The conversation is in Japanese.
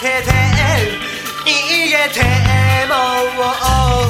宙で育てて逃げても